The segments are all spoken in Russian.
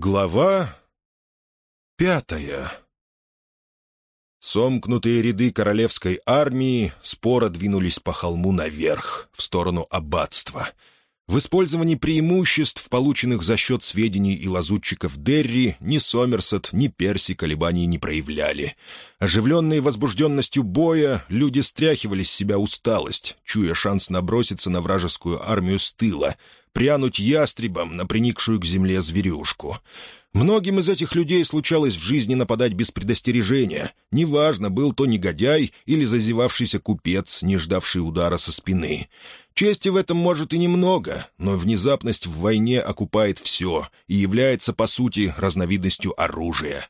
Глава пятая Сомкнутые ряды королевской армии споро двинулись по холму наверх, в сторону аббатства. В использовании преимуществ, полученных за счет сведений и лазутчиков Дерри, ни Сомерсет, ни Перси колебаний не проявляли. Оживленные возбужденностью боя, люди стряхивали с себя усталость, чуя шанс наброситься на вражескую армию с тыла — прянуть ястребом на приникшую к земле зверюшку. Многим из этих людей случалось в жизни нападать без предостережения. Неважно, был то негодяй или зазевавшийся купец, не ждавший удара со спины. Чести в этом может и немного, но внезапность в войне окупает все и является, по сути, разновидностью оружия.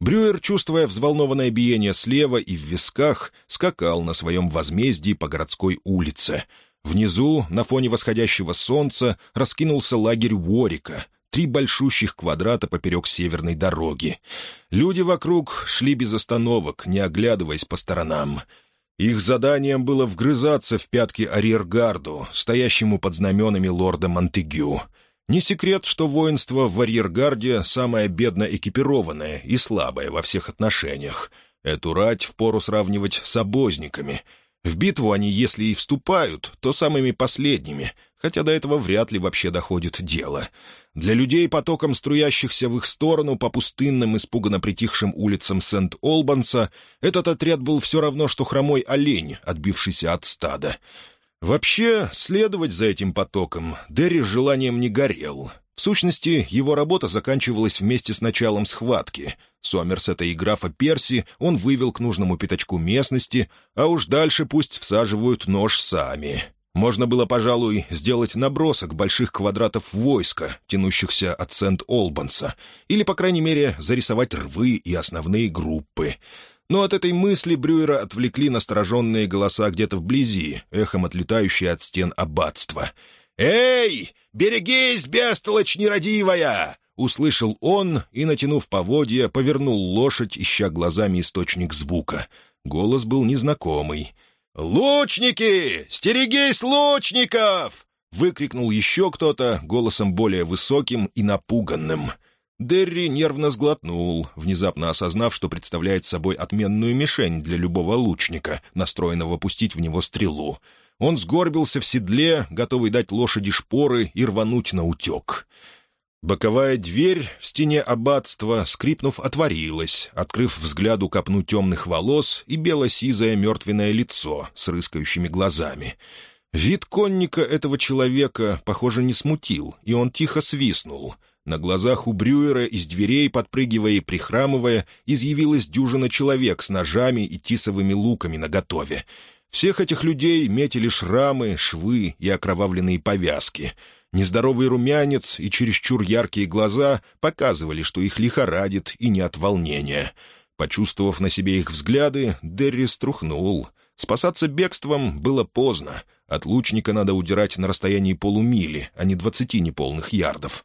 Брюер, чувствуя взволнованное биение слева и в висках, скакал на своем возмездии по городской улице — Внизу, на фоне восходящего солнца, раскинулся лагерь Ворика, три большущих квадрата поперек северной дороги. Люди вокруг шли без остановок, не оглядываясь по сторонам. Их заданием было вгрызаться в пятки арьергарду, стоящему под знаменами лорда Монтегю. Не секрет, что воинство в арьергарде самое бедно экипированное и слабое во всех отношениях. Эту рать впору сравнивать с обозниками — в битву они, если и вступают, то самыми последними, хотя до этого вряд ли вообще доходит дело. Для людей, потоком струящихся в их сторону по пустынным, испуганно притихшим улицам Сент-Олбанса, этот отряд был все равно, что хромой олень, отбившийся от стада. Вообще, следовать за этим потоком Дерри желанием не горел. В сущности, его работа заканчивалась вместе с началом схватки — Сомерсета и графа Перси он вывел к нужному пятачку местности, а уж дальше пусть всаживают нож сами. Можно было, пожалуй, сделать набросок больших квадратов войска, тянущихся от Сент-Олбанса, или, по крайней мере, зарисовать рвы и основные группы. Но от этой мысли Брюера отвлекли настороженные голоса где-то вблизи, эхом отлетающие от стен аббатства. «Эй, берегись, бестолочь нерадивая! услышал он и, натянув поводья, повернул лошадь, ища глазами источник звука. Голос был незнакомый. «Лучники! Стерегись лучников!» — выкрикнул еще кто-то, голосом более высоким и напуганным. Дерри нервно сглотнул, внезапно осознав, что представляет собой отменную мишень для любого лучника, настроенного пустить в него стрелу. Он сгорбился в седле, готовый дать лошади шпоры и рвануть на утек. Боковая дверь в стене аббатства, скрипнув, отворилась, открыв взгляду копну темных волос и бело-сизое мертвенное лицо с рыскающими глазами. Вид конника этого человека, похоже, не смутил, и он тихо свистнул. На глазах у Брюера из дверей, подпрыгивая и прихрамывая, изъявилась дюжина человек с ножами и тисовыми луками наготове. Всех этих людей метили шрамы, швы и окровавленные повязки — Нездоровый румянец и чересчур яркие глаза показывали, что их лихорадит и не от волнения. Почувствовав на себе их взгляды, Дерри струхнул. Спасаться бегством было поздно. От лучника надо удирать на расстоянии полумили, а не двадцати неполных ярдов.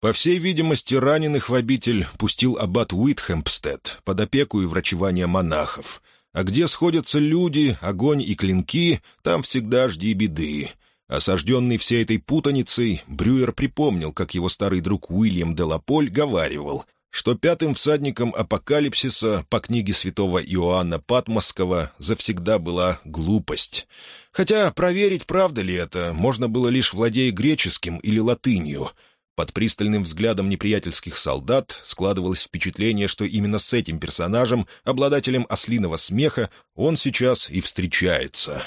По всей видимости, раненых в обитель пустил аббат Уитхэмпстед под опеку и врачевание монахов. А где сходятся люди, огонь и клинки, там всегда жди беды. Осажденный всей этой путаницей, Брюер припомнил, как его старый друг Уильям Делаполь говаривал, что пятым всадником апокалипсиса по книге святого Иоанна Патмосского завсегда была глупость. Хотя проверить, правда ли это, можно было лишь владея греческим или латынью. Под пристальным взглядом неприятельских солдат складывалось впечатление, что именно с этим персонажем, обладателем ослиного смеха, он сейчас и встречается.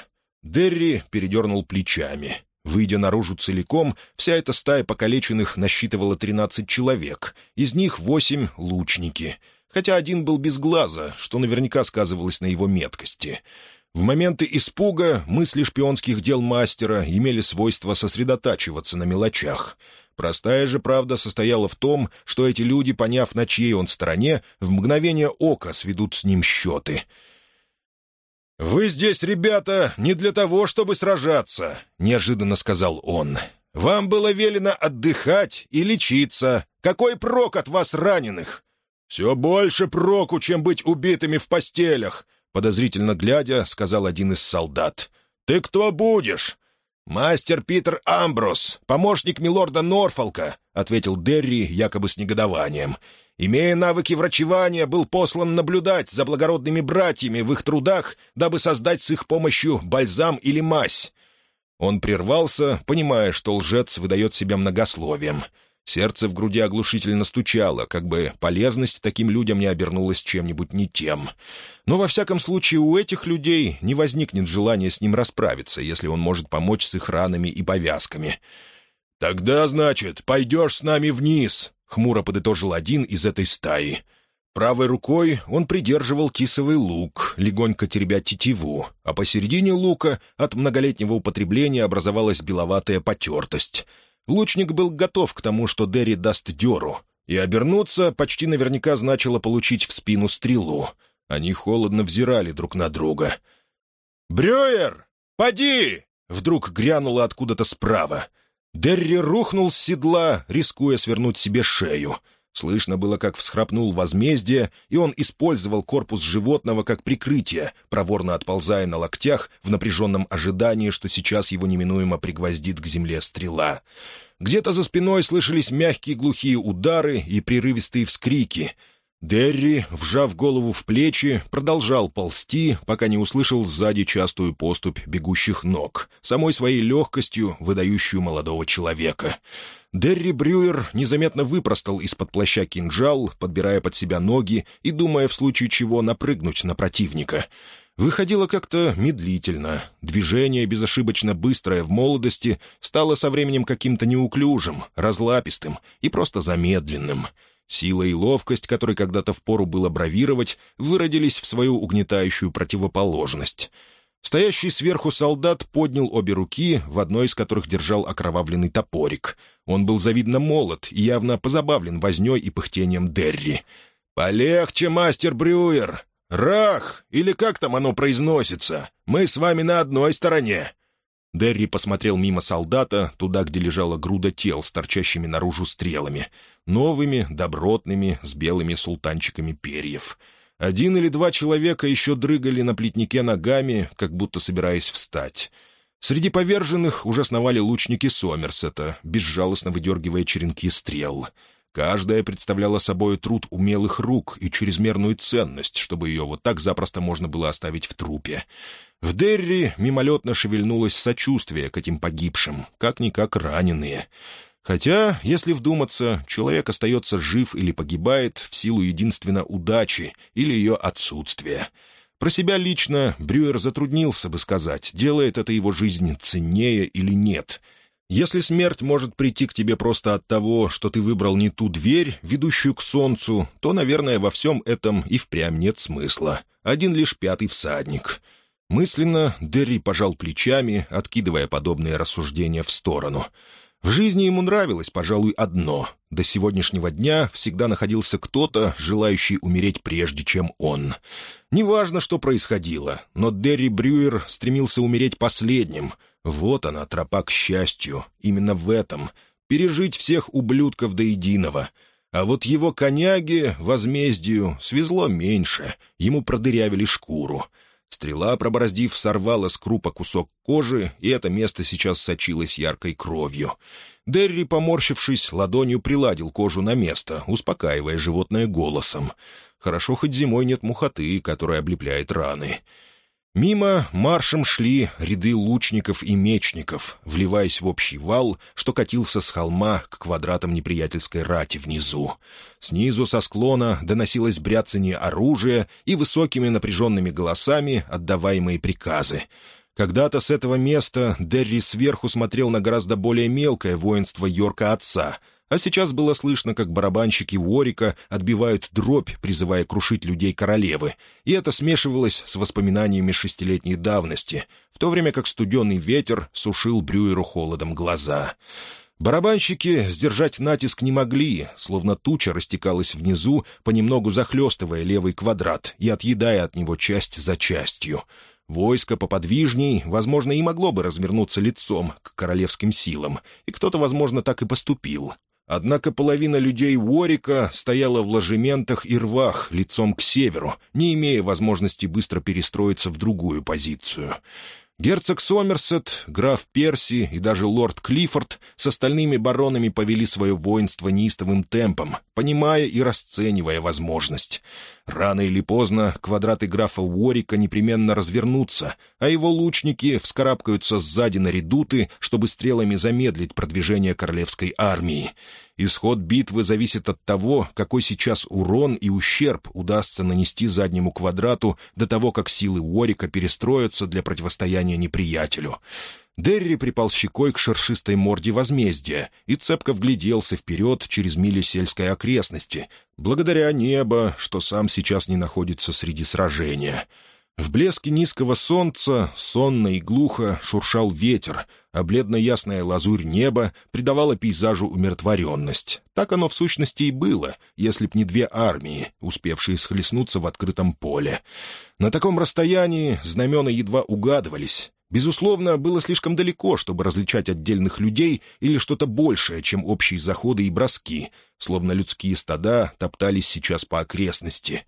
Дерри передернул плечами. Выйдя наружу целиком, вся эта стая покалеченных насчитывала 13 человек, из них 8 — лучники. Хотя один был без глаза, что наверняка сказывалось на его меткости. В моменты испуга мысли шпионских дел мастера имели свойство сосредотачиваться на мелочах. Простая же правда состояла в том, что эти люди, поняв, на чьей он стороне, в мгновение ока сведут с ним счеты — «Вы здесь, ребята, не для того, чтобы сражаться», — неожиданно сказал он. «Вам было велено отдыхать и лечиться. Какой прок от вас раненых?» «Все больше проку, чем быть убитыми в постелях», — подозрительно глядя, сказал один из солдат. «Ты кто будешь? «Мастер Питер Амброс, помощник милорда Норфолка», — ответил Дерри якобы с негодованием. «Имея навыки врачевания, был послан наблюдать за благородными братьями в их трудах, дабы создать с их помощью бальзам или мазь». Он прервался, понимая, что лжец выдает себя многословием. Сердце в груди оглушительно стучало, как бы полезность таким людям не обернулась чем-нибудь не тем. Но во всяком случае у этих людей не возникнет желания с ним расправиться, если он может помочь с их ранами и повязками. «Тогда, значит, пойдешь с нами вниз», — хмуро подытожил один из этой стаи. Правой рукой он придерживал тисовый лук, легонько теребя тетиву, а посередине лука от многолетнего употребления образовалась беловатая потертость — Лучник был готов к тому, что Дерри даст дёру, и обернуться почти наверняка значило получить в спину стрелу. Они холодно взирали друг на друга. «Брюер! Поди!» — вдруг грянуло откуда-то справа. Дерри рухнул с седла, рискуя свернуть себе шею — Слышно было, как всхрапнул возмездие, и он использовал корпус животного как прикрытие, проворно отползая на локтях в напряженном ожидании, что сейчас его неминуемо пригвоздит к земле стрела. Где-то за спиной слышались мягкие глухие удары и прерывистые вскрики. Дерри, вжав голову в плечи, продолжал ползти, пока не услышал сзади частую поступь бегущих ног, самой своей легкостью выдающую молодого человека — Дерри Брюер незаметно выпростал из-под плаща кинжал, подбирая под себя ноги и думая в случае чего напрыгнуть на противника. Выходило как-то медлительно. Движение, безошибочно быстрое в молодости, стало со временем каким-то неуклюжим, разлапистым и просто замедленным. Сила и ловкость, которые когда-то впору было бравировать, выродились в свою угнетающую противоположность — Стоящий сверху солдат поднял обе руки, в одной из которых держал окровавленный топорик. Он был завидно молод и явно позабавлен вознёй и пыхтением Дерри. «Полегче, мастер Брюер! Рах! Или как там оно произносится? Мы с вами на одной стороне!» Дерри посмотрел мимо солдата, туда, где лежала груда тел с торчащими наружу стрелами. Новыми, добротными, с белыми султанчиками перьев — один или два человека еще дрыгали на плетнике ногами, как будто собираясь встать. Среди поверженных уже сновали лучники Сомерсета, безжалостно выдергивая черенки стрел. Каждая представляла собой труд умелых рук и чрезмерную ценность, чтобы ее вот так запросто можно было оставить в трупе. В Дерри мимолетно шевельнулось сочувствие к этим погибшим, как-никак раненые. Хотя, если вдуматься, человек остается жив или погибает в силу единственно удачи или ее отсутствия. Про себя лично Брюер затруднился бы сказать, делает это его жизнь ценнее или нет. Если смерть может прийти к тебе просто от того, что ты выбрал не ту дверь, ведущую к солнцу, то, наверное, во всем этом и впрямь нет смысла. Один лишь пятый всадник». Мысленно Дерри пожал плечами, откидывая подобные рассуждения в сторону — в жизни ему нравилось, пожалуй, одно. До сегодняшнего дня всегда находился кто-то, желающий умереть прежде, чем он. Неважно, что происходило, но Дерри Брюер стремился умереть последним. Вот она, тропа к счастью, именно в этом. Пережить всех ублюдков до единого. А вот его коняги возмездию, свезло меньше, ему продырявили шкуру — Стрела, пробороздив, сорвала с крупа кусок кожи, и это место сейчас сочилось яркой кровью. Дерри, поморщившись, ладонью приладил кожу на место, успокаивая животное голосом. «Хорошо, хоть зимой нет мухоты, которая облепляет раны». Мимо маршем шли ряды лучников и мечников, вливаясь в общий вал, что катился с холма к квадратам неприятельской рати внизу. Снизу со склона доносилось бряцание оружия и высокими напряженными голосами отдаваемые приказы. Когда-то с этого места Дерри сверху смотрел на гораздо более мелкое воинство Йорка-отца — а сейчас было слышно, как барабанщики Уорика отбивают дробь, призывая крушить людей королевы, и это смешивалось с воспоминаниями шестилетней давности, в то время как студеный ветер сушил Брюеру холодом глаза. Барабанщики сдержать натиск не могли, словно туча растекалась внизу, понемногу захлестывая левый квадрат и отъедая от него часть за частью. Войско поподвижней, возможно, и могло бы развернуться лицом к королевским силам, и кто-то, возможно, так и поступил. Однако половина людей Уорика стояла в ложементах и рвах лицом к северу, не имея возможности быстро перестроиться в другую позицию. Герцог Сомерсет, граф Перси и даже лорд Клиффорд с остальными баронами повели свое воинство неистовым темпом, понимая и расценивая возможность. Рано или поздно квадраты графа Уорика непременно развернутся, а его лучники вскарабкаются сзади на редуты, чтобы стрелами замедлить продвижение королевской армии. Исход битвы зависит от того, какой сейчас урон и ущерб удастся нанести заднему квадрату до того, как силы Уорика перестроятся для противостояния неприятелю. Дерри припал щекой к шершистой морде возмездия и цепко вгляделся вперед через мили сельской окрестности, благодаря небо, что сам сейчас не находится среди сражения. В блеске низкого солнца сонно и глухо шуршал ветер, а бледно-ясная лазурь неба придавала пейзажу умиротворенность. Так оно в сущности и было, если б не две армии, успевшие схлестнуться в открытом поле. На таком расстоянии знамена едва угадывались. Безусловно, было слишком далеко, чтобы различать отдельных людей или что-то большее, чем общие заходы и броски, словно людские стада топтались сейчас по окрестности.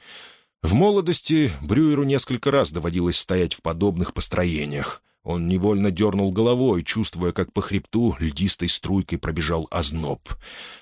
В молодости Брюеру несколько раз доводилось стоять в подобных построениях. Он невольно дернул головой, чувствуя, как по хребту льдистой струйкой пробежал озноб.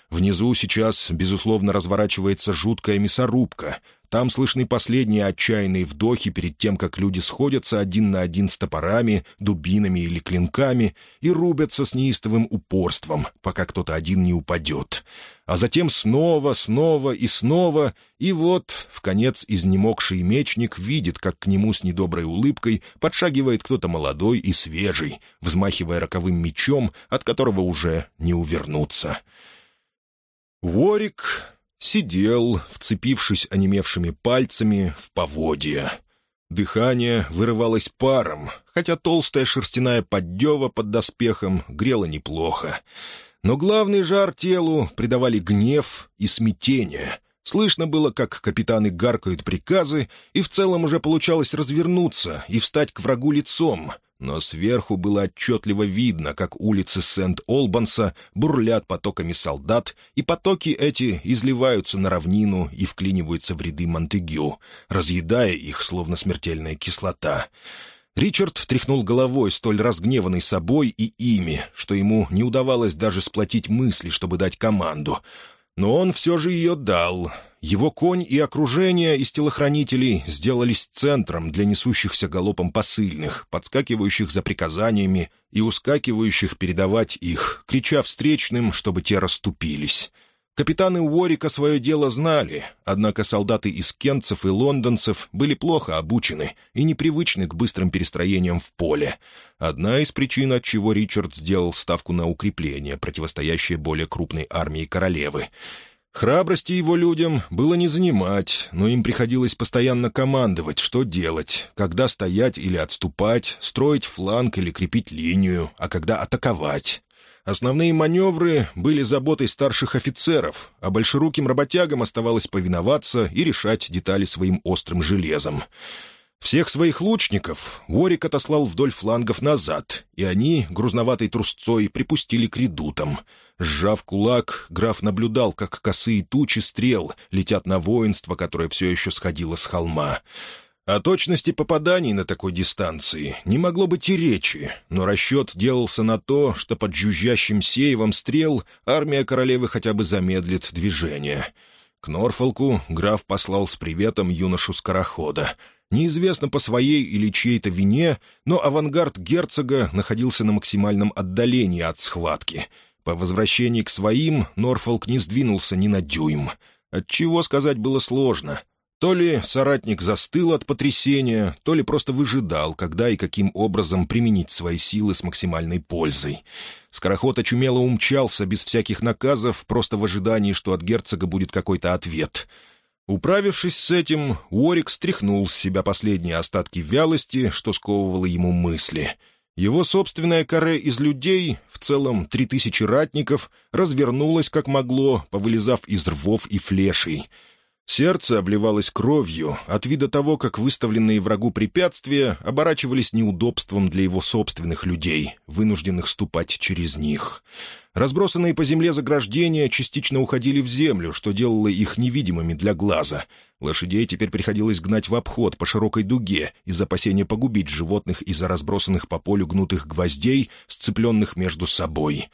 Внизу сейчас, безусловно, разворачивается жуткая мясорубка. Там слышны последние отчаянные вдохи перед тем, как люди сходятся один на один с топорами, дубинами или клинками и рубятся с неистовым упорством, пока кто-то один не упадет. А затем снова, снова и снова, и вот, в конец изнемогший мечник видит, как к нему с недоброй улыбкой подшагивает кто-то молодой и свежий, взмахивая роковым мечом, от которого уже не увернуться. Ворик. Сидел, вцепившись онемевшими пальцами в поводья. Дыхание вырывалось паром, хотя толстая шерстяная поддева под доспехом грела неплохо. Но главный жар телу придавали гнев и смятение. Слышно было, как капитаны гаркают приказы, и в целом уже получалось развернуться и встать к врагу лицом — но сверху было отчетливо видно, как улицы Сент-Олбанса бурлят потоками солдат, и потоки эти изливаются на равнину и вклиниваются в ряды Монтегю, разъедая их, словно смертельная кислота. Ричард тряхнул головой, столь разгневанный собой и ими, что ему не удавалось даже сплотить мысли, чтобы дать команду. Но он все же ее дал, его конь и окружение из телохранителей сделались центром для несущихся галопом посыльных, подскакивающих за приказаниями и ускакивающих передавать их, крича встречным, чтобы те расступились. Капитаны Уорика свое дело знали, однако солдаты из кентцев и лондонцев были плохо обучены и непривычны к быстрым перестроениям в поле. Одна из причин, от чего Ричард сделал ставку на укрепление, противостоящее более крупной армии королевы — Храбрости его людям было не занимать, но им приходилось постоянно командовать, что делать, когда стоять или отступать, строить фланг или крепить линию, а когда атаковать. Основные маневры были заботой старших офицеров, а большеруким работягам оставалось повиноваться и решать детали своим острым железом. Всех своих лучников Ворик отослал вдоль флангов назад, и они, грузноватой трусцой, припустили к редутам — Сжав кулак, граф наблюдал, как косые тучи стрел летят на воинство, которое все еще сходило с холма. О точности попаданий на такой дистанции не могло быть и речи, но расчет делался на то, что под жужжащим сеевом стрел армия королевы хотя бы замедлит движение. К Норфолку граф послал с приветом юношу-скорохода. Неизвестно по своей или чьей-то вине, но авангард герцога находился на максимальном отдалении от схватки — по возвращении к своим Норфолк не сдвинулся ни на дюйм. Отчего сказать было сложно. То ли соратник застыл от потрясения, то ли просто выжидал, когда и каким образом применить свои силы с максимальной пользой. Скороход очумело умчался без всяких наказов, просто в ожидании, что от герцога будет какой-то ответ. Управившись с этим, Уорик стряхнул с себя последние остатки вялости, что сковывало ему мысли — его собственная каре из людей, в целом три тысячи ратников, развернулась как могло, повылезав из рвов и флешей. Сердце обливалось кровью от вида того, как выставленные врагу препятствия оборачивались неудобством для его собственных людей, вынужденных ступать через них. Разбросанные по земле заграждения частично уходили в землю, что делало их невидимыми для глаза. Лошадей теперь приходилось гнать в обход по широкой дуге из опасения погубить животных из-за разбросанных по полю гнутых гвоздей, сцепленных между собой.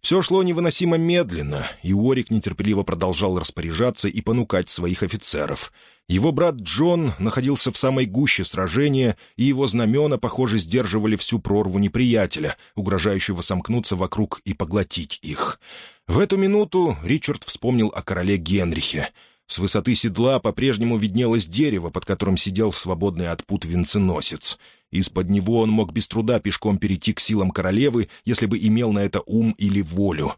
Все шло невыносимо медленно, и Уорик нетерпеливо продолжал распоряжаться и понукать своих офицеров. Его брат Джон находился в самой гуще сражения, и его знамена, похоже, сдерживали всю прорву неприятеля, угрожающего сомкнуться вокруг и поглотить их. В эту минуту Ричард вспомнил о короле Генрихе. С высоты седла по-прежнему виднелось дерево, под которым сидел свободный от пут венценосец — из-под него он мог без труда пешком перейти к силам королевы, если бы имел на это ум или волю.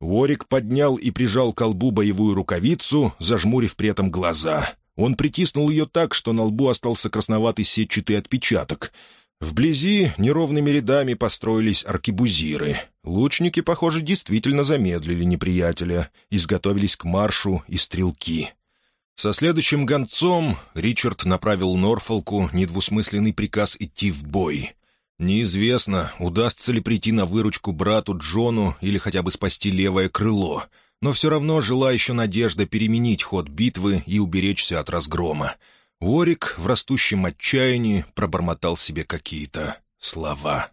Ворик поднял и прижал к колбу боевую рукавицу, зажмурив при этом глаза. Он притиснул ее так, что на лбу остался красноватый сетчатый отпечаток. Вблизи неровными рядами построились аркибузиры. Лучники, похоже, действительно замедлили неприятеля, изготовились к маршу и стрелки. Со следующим гонцом Ричард направил Норфолку недвусмысленный приказ идти в бой. Неизвестно, удастся ли прийти на выручку брату Джону или хотя бы спасти левое крыло, но все равно жила еще надежда переменить ход битвы и уберечься от разгрома. Уорик в растущем отчаянии пробормотал себе какие-то слова.